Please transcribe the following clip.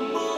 more.